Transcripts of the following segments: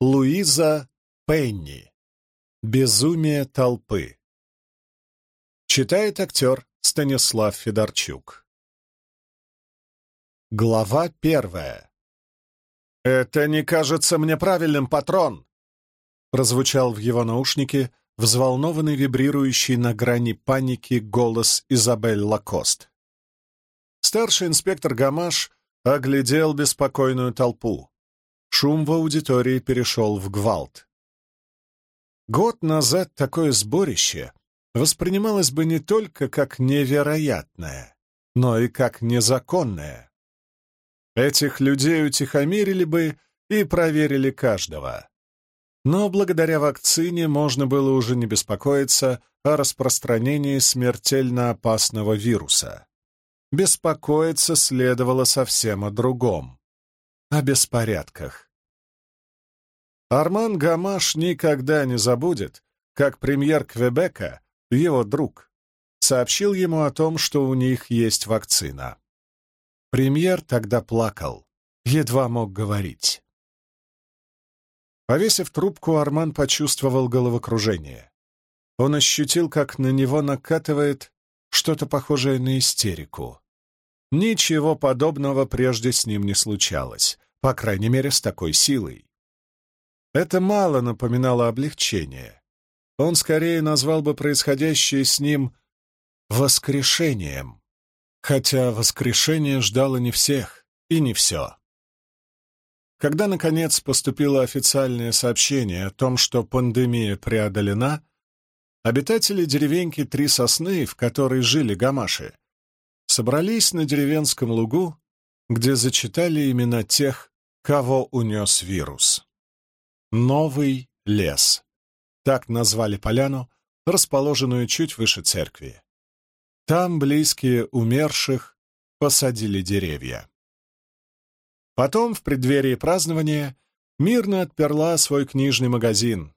Луиза Пенни. Безумие толпы. Читает актер Станислав Федорчук. Глава первая. «Это не кажется мне правильным, патрон!» Прозвучал в его наушнике взволнованный, вибрирующий на грани паники голос Изабель Лакост. Старший инспектор Гамаш оглядел беспокойную толпу. Шум в аудитории перешел в гвалт. Год назад такое сборище воспринималось бы не только как невероятное, но и как незаконное. Этих людей утихомирили бы и проверили каждого. Но благодаря вакцине можно было уже не беспокоиться о распространении смертельно опасного вируса. Беспокоиться следовало совсем о другом — о беспорядках. Арман Гамаш никогда не забудет, как премьер Квебека, его друг, сообщил ему о том, что у них есть вакцина. Премьер тогда плакал, едва мог говорить. Повесив трубку, Арман почувствовал головокружение. Он ощутил, как на него накатывает что-то похожее на истерику. Ничего подобного прежде с ним не случалось, по крайней мере, с такой силой. Это мало напоминало облегчение. Он скорее назвал бы происходящее с ним воскрешением, хотя воскрешение ждало не всех и не все. Когда, наконец, поступило официальное сообщение о том, что пандемия преодолена, обитатели деревеньки Три Сосны, в которой жили гамаши, собрались на деревенском лугу, где зачитали имена тех, кого унес вирус. Новый лес. Так назвали поляну, расположенную чуть выше церкви. Там близкие умерших посадили деревья. Потом, в преддверии празднования, мирно отперла свой книжный магазин.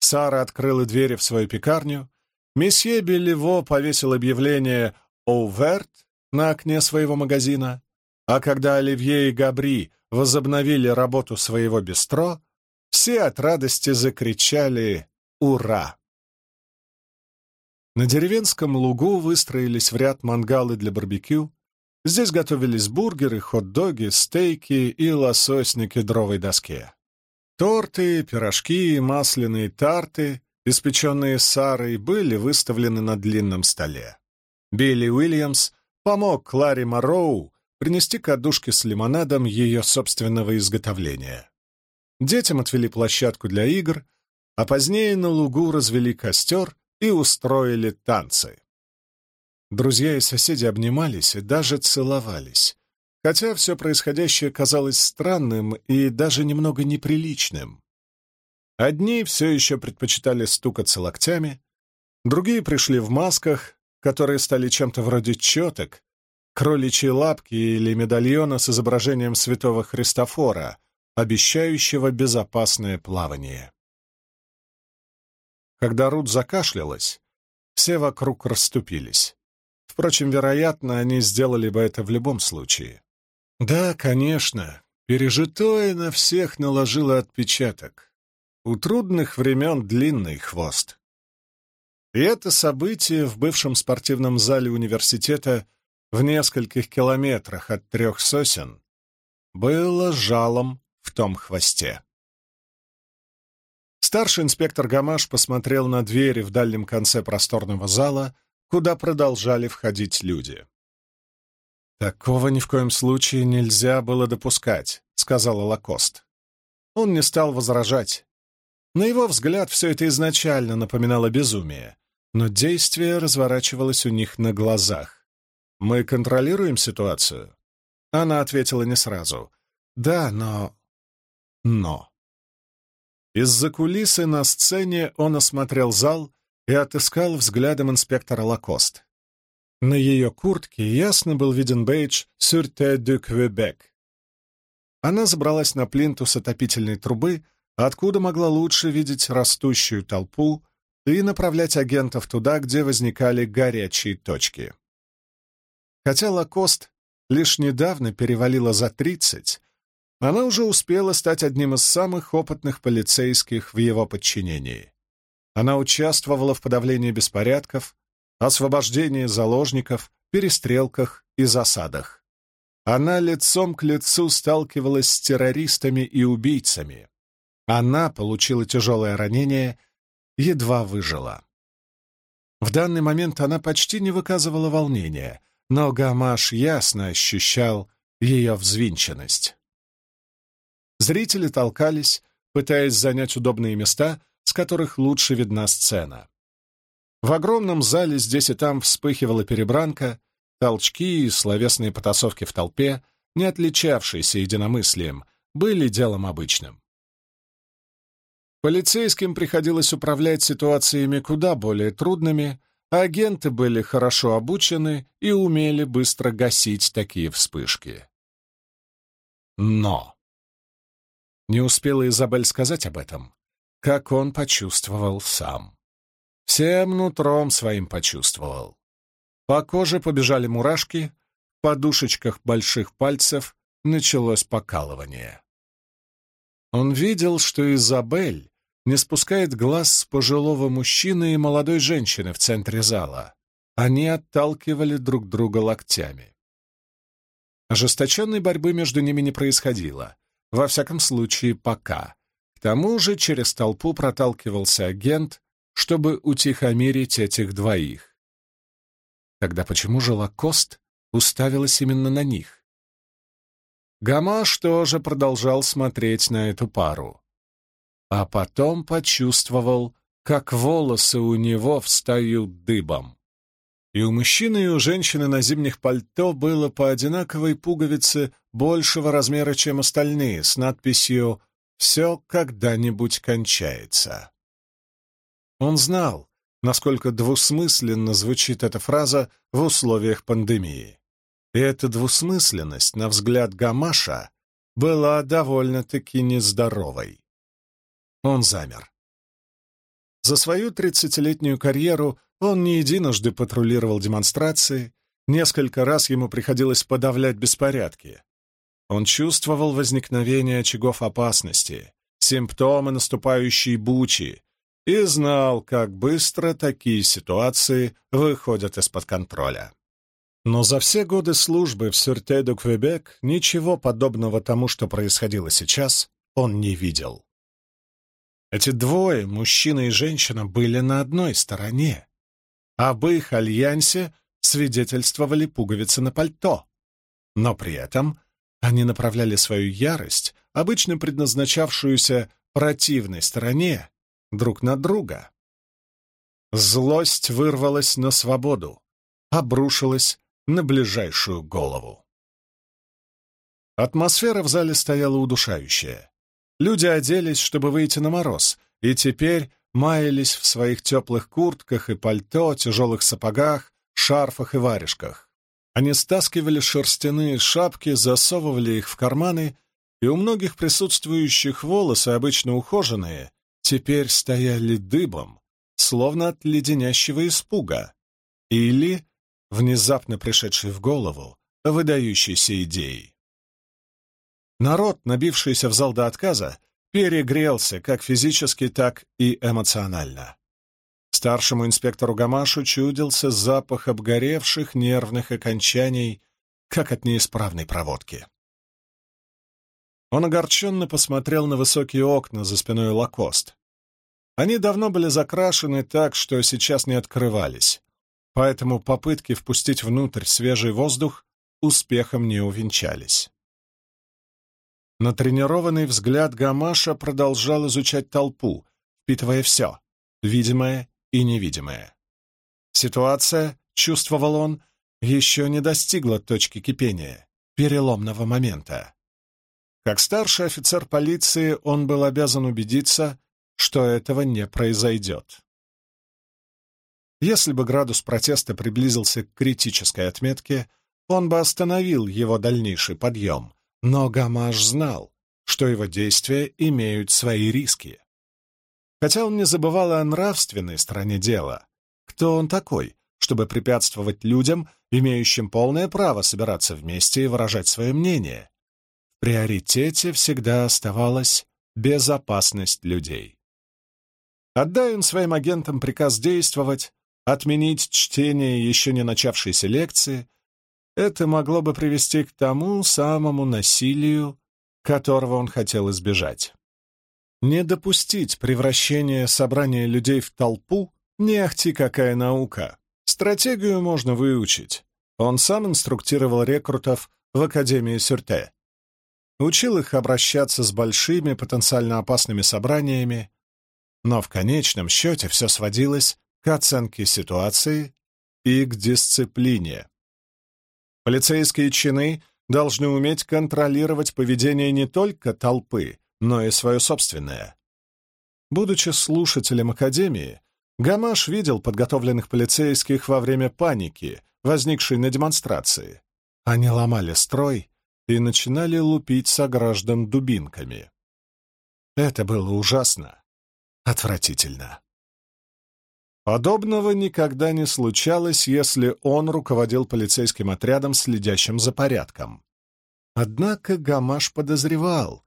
Сара открыла двери в свою пекарню, месье Белево повесил объявление «Оуверт» на окне своего магазина, а когда Оливье и Габри возобновили работу своего бистро, все от радости закричали «Ура!». На деревенском лугу выстроились в ряд мангалы для барбекю, Здесь готовились бургеры, хот-доги, стейки и лосось на кедровой доске. Торты, пирожки и масляные тарты, испеченные Сарой, были выставлены на длинном столе. Билли Уильямс помог Кларе Морроу принести кадушки с лимонадом ее собственного изготовления. Детям отвели площадку для игр, а позднее на лугу развели костер и устроили танцы. Друзья и соседи обнимались и даже целовались, хотя все происходящее казалось странным и даже немного неприличным. Одни все еще предпочитали стукаться локтями, другие пришли в масках, которые стали чем-то вроде четок, кроличьи лапки или медальона с изображением святого Христофора, обещающего безопасное плавание. Когда Рут закашлялась, все вокруг расступились. Впрочем, вероятно, они сделали бы это в любом случае. Да, конечно, пережитое на всех наложило отпечаток. У трудных времен длинный хвост. И это событие в бывшем спортивном зале университета в нескольких километрах от трех сосен было жалом том хвосте. Старший инспектор Гамаш посмотрел на двери в дальнем конце просторного зала, куда продолжали входить люди. «Такого ни в коем случае нельзя было допускать», — сказала Лакост. Он не стал возражать. На его взгляд, все это изначально напоминало безумие, но действие разворачивалось у них на глазах. «Мы контролируем ситуацию?» Она ответила не сразу. «Да, но...» «Но...» Из-за кулисы на сцене он осмотрел зал и отыскал взглядом инспектора Лакост. На ее куртке ясно был виден бейдж «Сюрте де Квебек». Она забралась на плинтус отопительной трубы, откуда могла лучше видеть растущую толпу и направлять агентов туда, где возникали горячие точки. Хотя Лакост лишь недавно перевалила за тридцать, она уже успела стать одним из самых опытных полицейских в его подчинении. Она участвовала в подавлении беспорядков, освобождении заложников, перестрелках и засадах. Она лицом к лицу сталкивалась с террористами и убийцами. Она получила тяжелое ранение, едва выжила. В данный момент она почти не выказывала волнения, но Гамаш ясно ощущал ее взвинченность. Зрители толкались, пытаясь занять удобные места, с которых лучше видна сцена. В огромном зале здесь и там вспыхивала перебранка, толчки и словесные потасовки в толпе, не отличавшиеся единомыслием, были делом обычным. Полицейским приходилось управлять ситуациями куда более трудными, а агенты были хорошо обучены и умели быстро гасить такие вспышки. Но не успела Изабель сказать об этом, как он почувствовал сам. Всем нутром своим почувствовал. По коже побежали мурашки, в подушечках больших пальцев началось покалывание. Он видел, что Изабель не спускает глаз с пожилого мужчины и молодой женщины в центре зала. Они отталкивали друг друга локтями. Ожесточенной борьбы между ними не происходило, во всяком случае, пока. К тому же через толпу проталкивался агент, чтобы утихомирить этих двоих. Тогда почему же Лакост уставилась именно на них? Гамаш тоже продолжал смотреть на эту пару а потом почувствовал, как волосы у него встают дыбом. И у мужчины, и у женщины на зимних пальто было по одинаковой пуговице большего размера, чем остальные, с надписью «Все когда-нибудь кончается». Он знал, насколько двусмысленно звучит эта фраза в условиях пандемии. И эта двусмысленность, на взгляд Гамаша, была довольно-таки нездоровой. Он замер. За свою тридцатилетнюю карьеру он не единожды патрулировал демонстрации, несколько раз ему приходилось подавлять беспорядки. Он чувствовал возникновение очагов опасности, симптомы наступающей бучи, и знал, как быстро такие ситуации выходят из-под контроля. Но за все годы службы в Сюрте-де-Квебек ничего подобного тому, что происходило сейчас, он не видел. Эти двое, мужчина и женщина, были на одной стороне. Об их альянсе свидетельствовали пуговицы на пальто. Но при этом они направляли свою ярость, обычно предназначавшуюся противной стороне, друг на друга. Злость вырвалась на свободу, обрушилась на ближайшую голову. Атмосфера в зале стояла удушающая. Люди оделись, чтобы выйти на мороз, и теперь маялись в своих теплых куртках и пальто, тяжелых сапогах, шарфах и варежках. Они стаскивали шерстяные шапки, засовывали их в карманы, и у многих присутствующих волосы, обычно ухоженные, теперь стояли дыбом, словно от леденящего испуга, или, внезапно пришедшей в голову, выдающейся идеей. Народ, набившийся в зал до отказа, перегрелся как физически, так и эмоционально. Старшему инспектору Гамашу чудился запах обгоревших нервных окончаний, как от неисправной проводки. Он огорченно посмотрел на высокие окна за спиной Лакост. Они давно были закрашены так, что сейчас не открывались, поэтому попытки впустить внутрь свежий воздух успехом не увенчались. Натренированный взгляд Гамаша продолжал изучать толпу, впитывая все, видимое и невидимое. Ситуация, чувствовал он, еще не достигла точки кипения, переломного момента. Как старший офицер полиции он был обязан убедиться, что этого не произойдет. Если бы градус протеста приблизился к критической отметке, он бы остановил его дальнейший подъем, но Гамаш знал, что его действия имеют свои риски. Хотя он не забывал о нравственной стороне дела. Кто он такой, чтобы препятствовать людям, имеющим полное право собираться вместе и выражать свое мнение? приоритете всегда оставалась безопасность людей. Отдай он своим агентам приказ действовать, отменить чтение еще не начавшейся лекции, это могло бы привести к тому самому насилию, которого он хотел избежать. Не допустить превращения собрания людей в толпу — не ахти какая наука. Стратегию можно выучить. Он сам инструктировал рекрутов в Академии Сюрте. Учил их обращаться с большими потенциально опасными собраниями, но в конечном счете все сводилось к оценке ситуации и к дисциплине. Полицейские чины должны уметь контролировать поведение не только толпы, но и свое собственное. Будучи слушателем Академии, Гамаш видел подготовленных полицейских во время паники, возникшей на демонстрации. Они ломали строй и начинали лупить сограждан дубинками. Это было ужасно. Отвратительно. Подобного никогда не случалось, если он руководил полицейским отрядом, следящим за порядком. Однако Гамаш подозревал,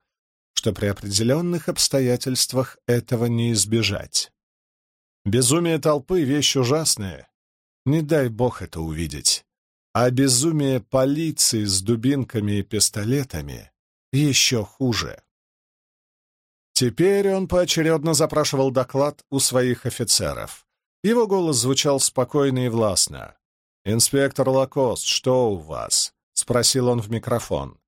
что при определенных обстоятельствах этого не избежать. Безумие толпы — вещь ужасная. Не дай бог это увидеть. А безумие полиции с дубинками и пистолетами еще хуже. Теперь он поочередно запрашивал доклад у своих офицеров. Его голос звучал спокойно и властно. «Инспектор Лакост, что у вас?» — спросил он в микрофон.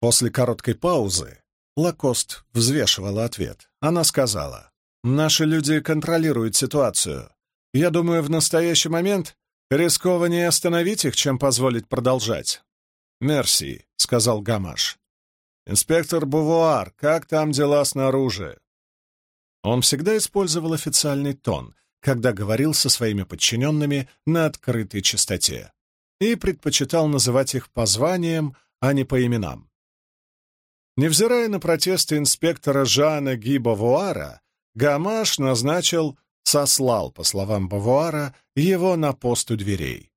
После короткой паузы Лакост взвешивала ответ. Она сказала, «Наши люди контролируют ситуацию. Я думаю, в настоящий момент рискованнее остановить их, чем позволить продолжать». «Мерси», — сказал Гамаш. «Инспектор Бувуар, как там дела снаружи?» Он всегда использовал официальный тон, когда говорил со своими подчиненными на открытой частоте, и предпочитал называть их по званиям, а не по именам. Невзирая на протесты инспектора Жана Ги Бавуара, Гамаш назначил, сослал, по словам Бавуара, его на пост у дверей.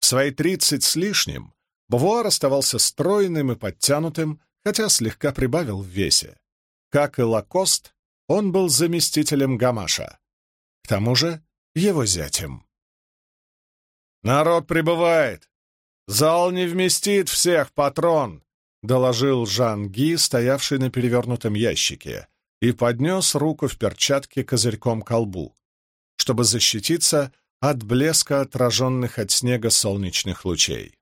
В свои тридцать с лишним Бавуар оставался стройным и подтянутым, хотя слегка прибавил в весе. Как и Лакост, он был заместителем Гамаша. К тому же его зятем. «Народ прибывает! Зал не вместит всех, патрон!» — доложил Жан Ги, стоявший на перевернутом ящике, и поднес руку в перчатке козырьком к колбу, чтобы защититься от блеска отраженных от снега солнечных лучей.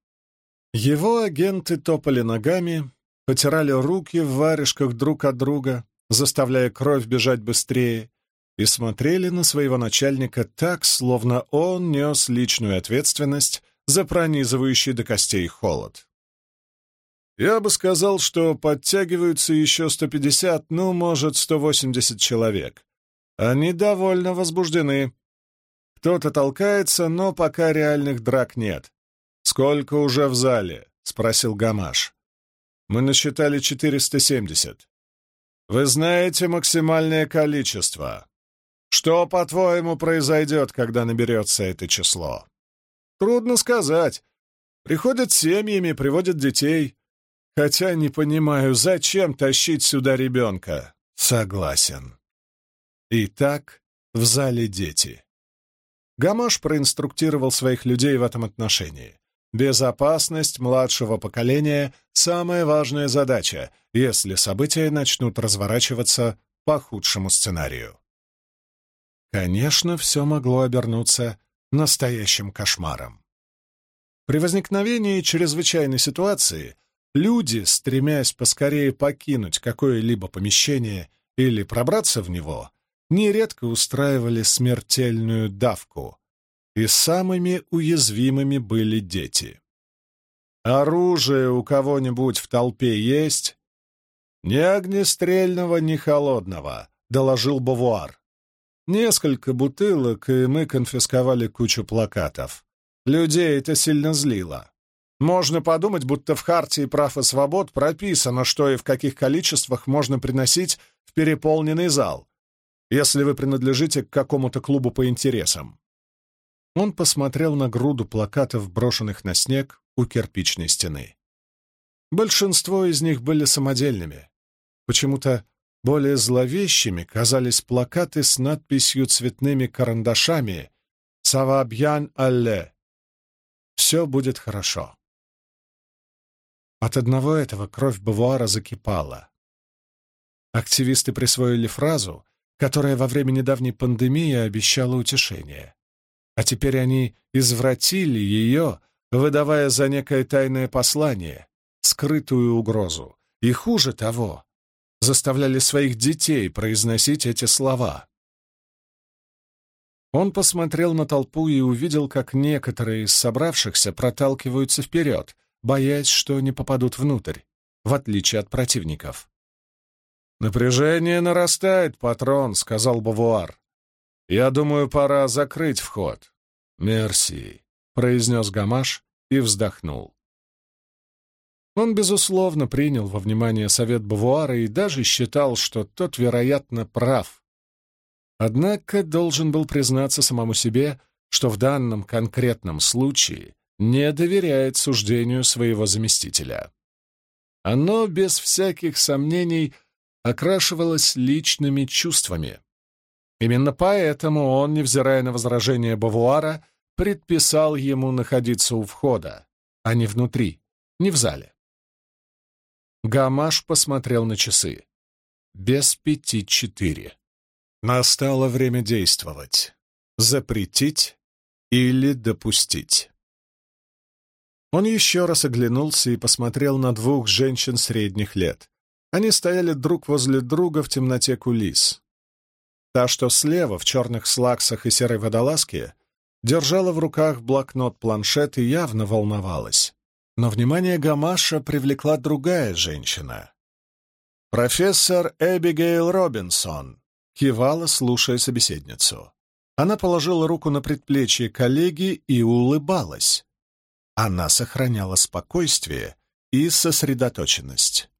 Его агенты топали ногами, потирали руки в варежках друг от друга, заставляя кровь бежать быстрее, и смотрели на своего начальника так, словно он нес личную ответственность за пронизывающий до костей холод. Я бы сказал, что подтягиваются еще 150, ну, может, 180 человек. Они довольно возбуждены. Кто-то толкается, но пока реальных драк нет. «Сколько уже в зале?» — спросил Гамаш. «Мы насчитали 470. Вы знаете максимальное количество. Что, по-твоему, произойдет, когда наберется это число?» «Трудно сказать. Приходят семьями, приводят детей. Хотя не понимаю, зачем тащить сюда ребенка?» «Согласен». Итак, в зале дети. Гамаш проинструктировал своих людей в этом отношении. Безопасность младшего поколения — самая важная задача, если события начнут разворачиваться по худшему сценарию. Конечно, все могло обернуться настоящим кошмаром. При возникновении чрезвычайной ситуации люди, стремясь поскорее покинуть какое-либо помещение или пробраться в него, нередко устраивали смертельную давку, и самыми уязвимыми были дети. Оружие у кого-нибудь в толпе есть? Ни огнестрельного, ни холодного, доложил Бавуар. Несколько бутылок, и мы конфисковали кучу плакатов. Людей это сильно злило. Можно подумать, будто в Хартии прав и свобод прописано, что и в каких количествах можно приносить в переполненный зал, если вы принадлежите к какому-то клубу по интересам. Он посмотрел на груду плакатов, брошенных на снег у кирпичной стены. Большинство из них были самодельными. Почему-то более зловещими казались плакаты с надписью цветными карандашами «Савабьян Алле». «Все будет хорошо». От одного этого кровь Бавуара закипала. Активисты присвоили фразу, которая во время недавней пандемии обещала утешение. А теперь они извратили ее, выдавая за некое тайное послание, скрытую угрозу. И хуже того, заставляли своих детей произносить эти слова. Он посмотрел на толпу и увидел, как некоторые из собравшихся проталкиваются вперед, боясь, что не попадут внутрь, в отличие от противников. «Напряжение нарастает, патрон», — сказал Бавуар. «Я думаю, пора закрыть вход». «Мерси», — произнес Гамаш и вздохнул. Он, безусловно, принял во внимание совет Бавуара и даже считал, что тот, вероятно, прав. Однако должен был признаться самому себе, что в данном конкретном случае не доверяет суждению своего заместителя. Оно, без всяких сомнений, окрашивалось личными чувствами. Именно поэтому он, невзирая на возражения Бавуара, предписал ему находиться у входа, а не внутри, не в зале. Гамаш посмотрел на часы. Без пяти четыре. Настало время действовать. Запретить или допустить. Он еще раз оглянулся и посмотрел на двух женщин средних лет. Они стояли друг возле друга в темноте кулис. Та, что слева, в черных слаксах и серой водолазке, держала в руках блокнот-планшет и явно волновалась. Но внимание Гамаша привлекла другая женщина. «Профессор Эбигейл Робинсон», — кивала, слушая собеседницу. Она положила руку на предплечье коллеги и улыбалась. Она сохраняла спокойствие и сосредоточенность.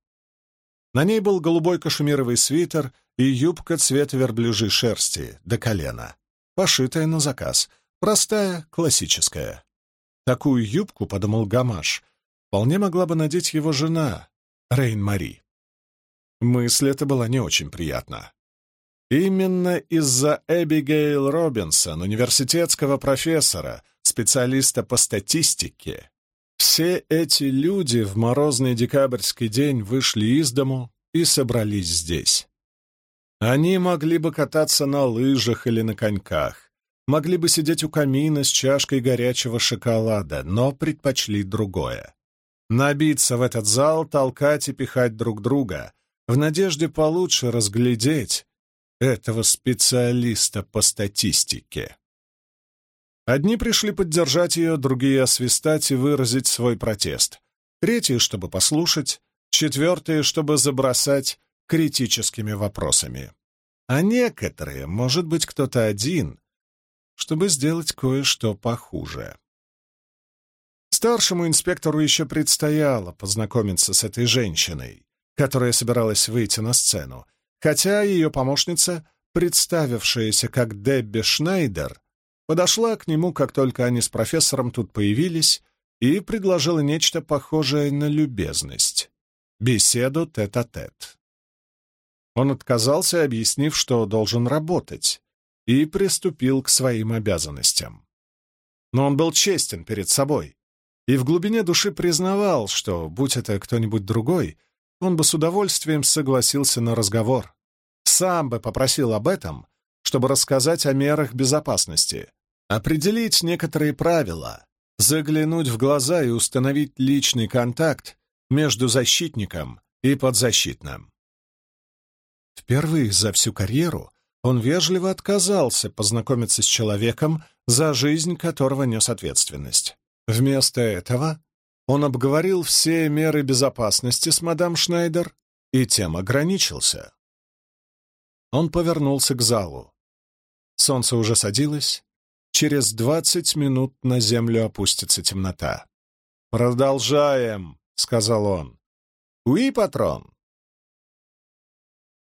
На ней был голубой кашемировый свитер и юбка цвета верблюжьей шерсти до колена, пошитая на заказ, простая, классическая. Такую юбку, подумал Гамаш, вполне могла бы надеть его жена, Рейн-Мари. Мысль эта была не очень приятна. Именно из-за Эбигейл Робинсон, университетского профессора, специалиста по статистике, все эти люди в морозный декабрьский день вышли из дому и собрались здесь. Они могли бы кататься на лыжах или на коньках, могли бы сидеть у камина с чашкой горячего шоколада, но предпочли другое. Набиться в этот зал, толкать и пихать друг друга, в надежде получше разглядеть этого специалиста по статистике. Одни пришли поддержать ее, другие — освистать и выразить свой протест. Третьи, чтобы послушать, четвертые, чтобы забросать критическими вопросами. А некоторые, может быть, кто-то один, чтобы сделать кое-что похуже. Старшему инспектору еще предстояло познакомиться с этой женщиной, которая собиралась выйти на сцену, хотя ее помощница, представившаяся как Дебби Шнайдер, подошла к нему, как только они с профессором тут появились, и предложила нечто похожее на любезность — беседу тет-а-тет. -тет. Он отказался, объяснив, что должен работать, и приступил к своим обязанностям. Но он был честен перед собой и в глубине души признавал, что, будь это кто-нибудь другой, он бы с удовольствием согласился на разговор. Сам бы попросил об этом, чтобы рассказать о мерах безопасности, определить некоторые правила, заглянуть в глаза и установить личный контакт между защитником и подзащитным. Впервые за всю карьеру он вежливо отказался познакомиться с человеком, за жизнь которого нес ответственность. Вместо этого он обговорил все меры безопасности с мадам Шнайдер и тем ограничился. Он повернулся к залу. Солнце уже садилось. Через двадцать минут на землю опустится темнота. «Продолжаем», — сказал он. «Уи, патрон!»